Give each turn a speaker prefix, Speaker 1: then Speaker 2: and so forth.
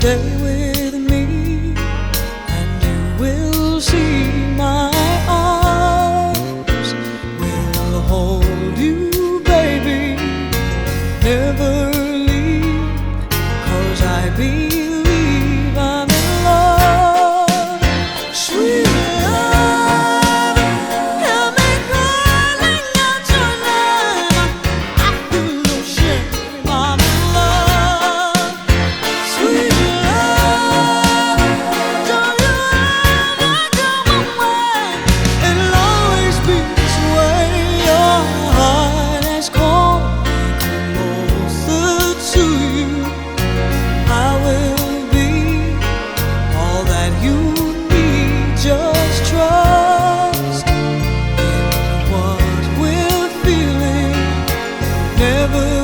Speaker 1: stay with me and you will see my arms will hold you baby. Never leave cause I be never